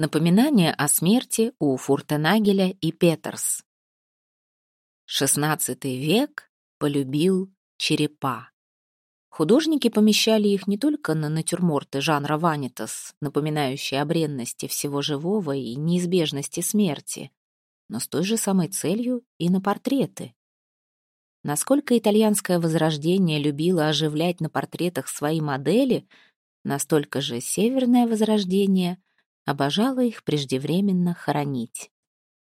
Напоминание о смерти у Фуртенагеля и Петерс. XVI век полюбил черепа. Художники помещали их не только на натюрморты жанра ванитас, напоминающие о бренности всего живого и неизбежности смерти, но с той же самой целью и на портреты. Насколько итальянское возрождение любило оживлять на портретах свои модели, настолько же северное возрождение обожала их преждевременно хоронить.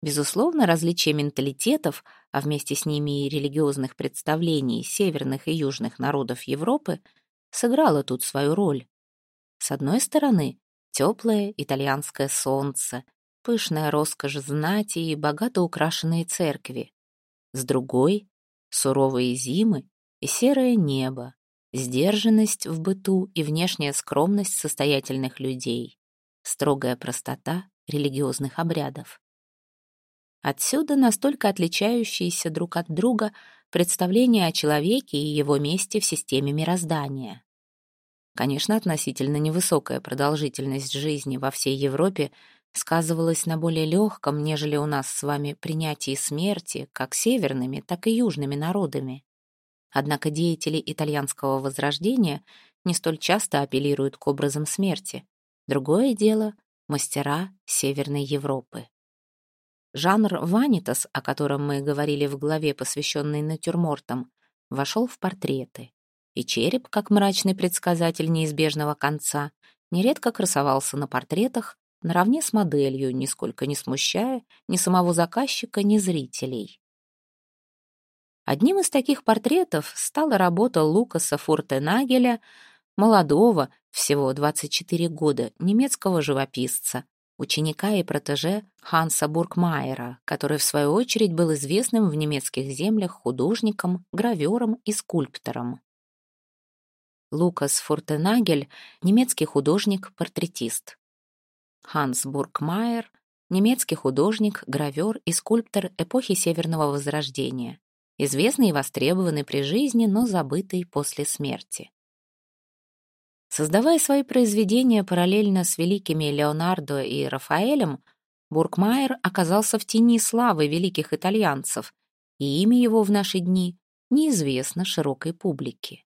Безусловно, различие менталитетов, а вместе с ними и религиозных представлений северных и южных народов Европы, сыграло тут свою роль. С одной стороны, теплое итальянское солнце, пышная роскошь знати и богато украшенные церкви. С другой — суровые зимы и серое небо, сдержанность в быту и внешняя скромность состоятельных людей строгая простота религиозных обрядов. Отсюда настолько отличающиеся друг от друга представления о человеке и его месте в системе мироздания. Конечно, относительно невысокая продолжительность жизни во всей Европе сказывалась на более легком, нежели у нас с вами принятии смерти как северными, так и южными народами. Однако деятели итальянского возрождения не столь часто апеллируют к образам смерти. Другое дело — мастера Северной Европы. Жанр ванитас, о котором мы говорили в главе, посвященной натюрмортам, вошел в портреты. И череп, как мрачный предсказатель неизбежного конца, нередко красовался на портретах наравне с моделью, нисколько не смущая ни самого заказчика, ни зрителей. Одним из таких портретов стала работа Лукаса Фуртенагеля, молодого, всего 24 года, немецкого живописца, ученика и протеже Ханса Бургмайера, который в свою очередь был известным в немецких землях художником, гравером и скульптором. Лукас Фуртенагель — немецкий художник-портретист. Ханс Бургмайер — немецкий художник, гравер и скульптор эпохи Северного Возрождения, известный и востребованный при жизни, но забытый после смерти. Создавая свои произведения параллельно с великими Леонардо и Рафаэлем, Бургмайер оказался в тени славы великих итальянцев, и имя его в наши дни неизвестно широкой публике.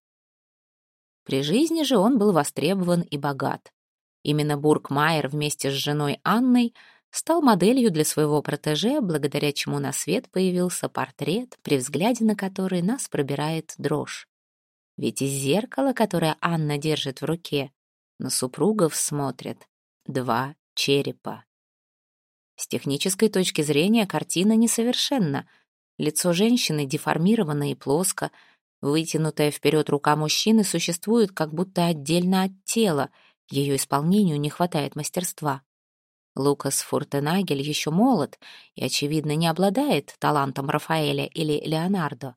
При жизни же он был востребован и богат. Именно Бургмайер вместе с женой Анной стал моделью для своего протеже, благодаря чему на свет появился портрет, при взгляде на который нас пробирает дрожь. Ведь из зеркала, которое Анна держит в руке, на супругов смотрят два черепа. С технической точки зрения картина несовершенна. Лицо женщины деформировано и плоско, вытянутая вперед рука мужчины существует как будто отдельно от тела, ее исполнению не хватает мастерства. Лукас Фуртенагель еще молод и, очевидно, не обладает талантом Рафаэля или Леонардо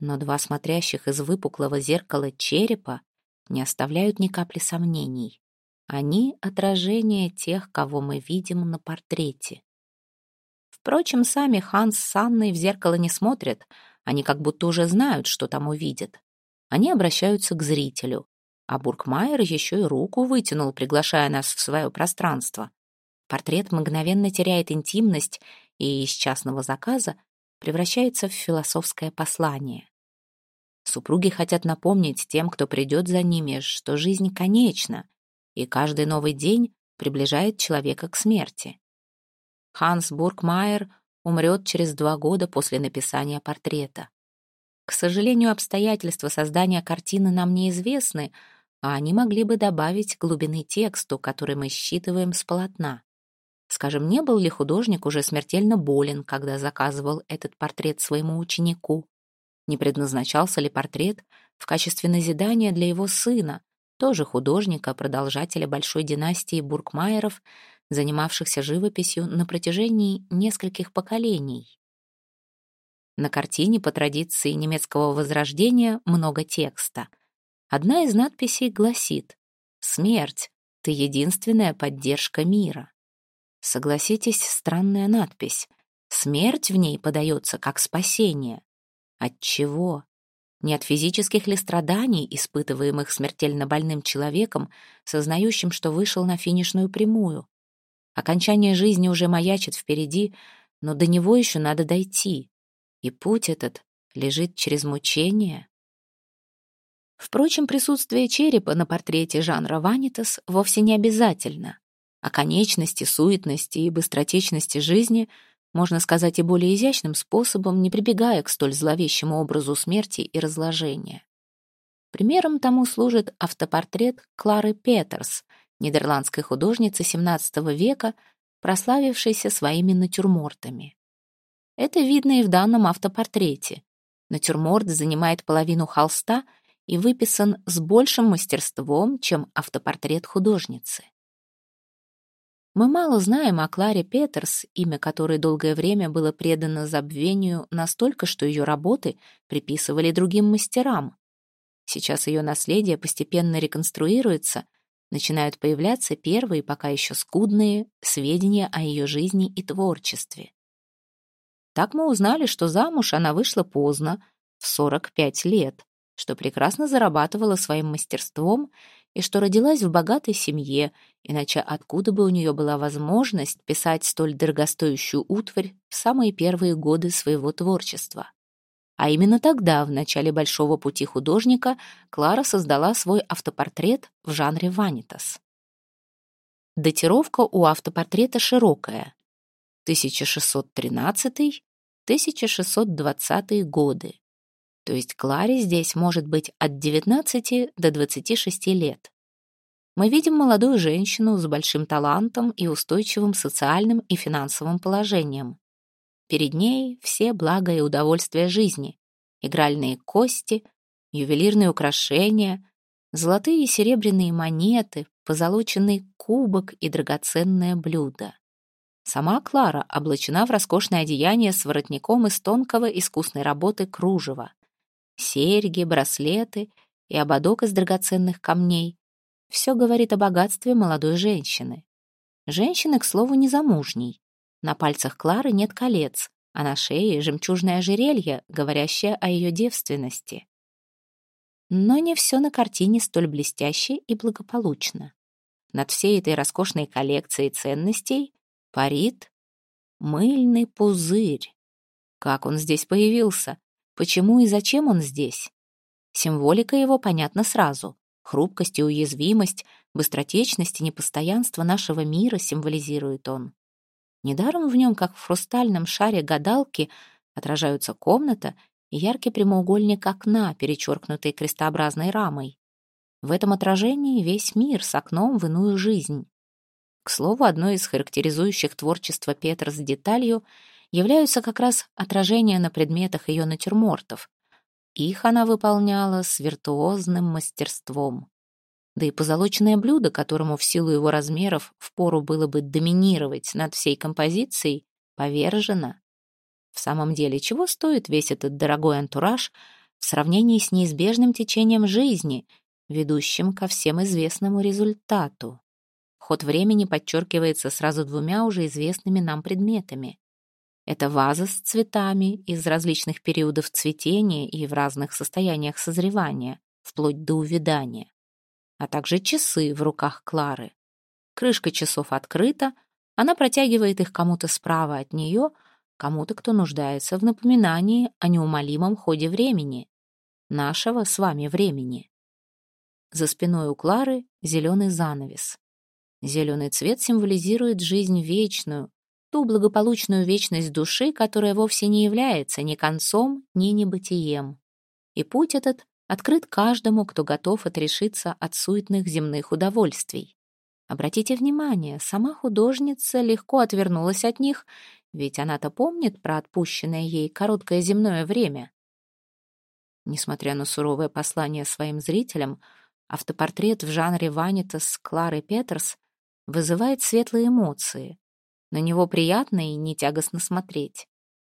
но два смотрящих из выпуклого зеркала черепа не оставляют ни капли сомнений. Они — отражение тех, кого мы видим на портрете. Впрочем, сами Ханс с Анной в зеркало не смотрят, они как будто уже знают, что там увидят. Они обращаются к зрителю, а Бургмайер еще и руку вытянул, приглашая нас в свое пространство. Портрет мгновенно теряет интимность и из частного заказа превращается в философское послание. Супруги хотят напомнить тем, кто придет за ними, что жизнь конечна, и каждый новый день приближает человека к смерти. Ханс Бургмайер умрет через два года после написания портрета. К сожалению, обстоятельства создания картины нам неизвестны, а они могли бы добавить глубины тексту, который мы считываем с полотна. Скажем, не был ли художник уже смертельно болен, когда заказывал этот портрет своему ученику? Не предназначался ли портрет в качестве назидания для его сына, тоже художника, продолжателя большой династии Бургмайеров, занимавшихся живописью на протяжении нескольких поколений? На картине по традиции немецкого возрождения много текста. Одна из надписей гласит «Смерть, ты единственная поддержка мира». Согласитесь, странная надпись. Смерть в ней подается как спасение. От чего? Не от физических ли страданий, испытываемых смертельно больным человеком, сознающим, что вышел на финишную прямую? Окончание жизни уже маячит впереди, но до него еще надо дойти. И путь этот лежит через мучение. Впрочем, присутствие черепа на портрете жанра Ванитас вовсе не обязательно. О конечности, суетности и быстротечности жизни можно сказать и более изящным способом, не прибегая к столь зловещему образу смерти и разложения. Примером тому служит автопортрет Клары Петерс, нидерландской художницы XVII века, прославившейся своими натюрмортами. Это видно и в данном автопортрете. Натюрморт занимает половину холста и выписан с большим мастерством, чем автопортрет художницы. Мы мало знаем о Кларе Петерс, имя которой долгое время было предано забвению настолько, что ее работы приписывали другим мастерам. Сейчас ее наследие постепенно реконструируется, начинают появляться первые, пока еще скудные, сведения о ее жизни и творчестве. Так мы узнали, что замуж она вышла поздно, в 45 лет, что прекрасно зарабатывала своим мастерством и что родилась в богатой семье, иначе откуда бы у нее была возможность писать столь дорогостоящую утварь в самые первые годы своего творчества. А именно тогда, в начале большого пути художника, Клара создала свой автопортрет в жанре ванитас. Датировка у автопортрета широкая. 1613-1620 годы то есть Кларе здесь может быть от 19 до 26 лет. Мы видим молодую женщину с большим талантом и устойчивым социальным и финансовым положением. Перед ней все блага и удовольствия жизни, игральные кости, ювелирные украшения, золотые и серебряные монеты, позолоченный кубок и драгоценное блюдо. Сама Клара облачена в роскошное одеяние с воротником из тонкого искусной работы кружева серьги, браслеты и ободок из драгоценных камней. Все говорит о богатстве молодой женщины. Женщины, к слову, незамужней. На пальцах Клары нет колец, а на шее жемчужное ожерелье, говорящее о ее девственности. Но не все на картине столь блестяще и благополучно. Над всей этой роскошной коллекцией ценностей парит мыльный пузырь. Как он здесь появился? Почему и зачем он здесь? Символика его понятна сразу. Хрупкость и уязвимость, быстротечность и непостоянство нашего мира символизирует он. Недаром в нем, как в хрустальном шаре гадалки, отражаются комната и яркий прямоугольник окна, перечеркнутый крестообразной рамой. В этом отражении весь мир с окном в иную жизнь. К слову, одной из характеризующих творчество Петра с деталью являются как раз отражения на предметах ее натюрмортов. Их она выполняла с виртуозным мастерством. Да и позолоченное блюдо, которому в силу его размеров впору было бы доминировать над всей композицией, повержено. В самом деле, чего стоит весь этот дорогой антураж в сравнении с неизбежным течением жизни, ведущим ко всем известному результату? Ход времени подчеркивается сразу двумя уже известными нам предметами. Это ваза с цветами из различных периодов цветения и в разных состояниях созревания, вплоть до увядания, а также часы в руках Клары. Крышка часов открыта, она протягивает их кому-то справа от нее, кому-то, кто нуждается в напоминании о неумолимом ходе времени, нашего с вами времени. За спиной у Клары зеленый занавес. Зеленый цвет символизирует жизнь вечную, ту благополучную вечность души, которая вовсе не является ни концом, ни небытием. И путь этот открыт каждому, кто готов отрешиться от суетных земных удовольствий. Обратите внимание, сама художница легко отвернулась от них, ведь она-то помнит про отпущенное ей короткое земное время. Несмотря на суровое послание своим зрителям, автопортрет в жанре Ванитас Клары Петерс вызывает светлые эмоции. На него приятно и не тягостно смотреть.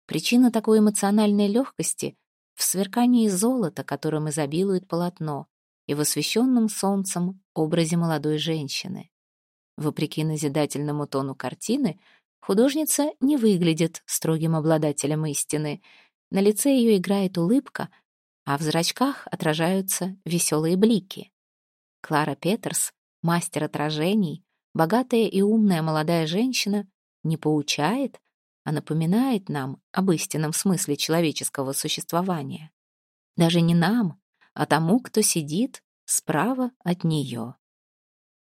Причина такой эмоциональной легкости в сверкании золота, которым изобилует полотно, и в освещенном солнцем образе молодой женщины. Вопреки назидательному тону картины, художница не выглядит строгим обладателем истины. На лице ее играет улыбка, а в зрачках отражаются веселые блики. Клара Петерс, мастер отражений, богатая и умная молодая женщина не поучает, а напоминает нам об истинном смысле человеческого существования. Даже не нам, а тому, кто сидит справа от нее.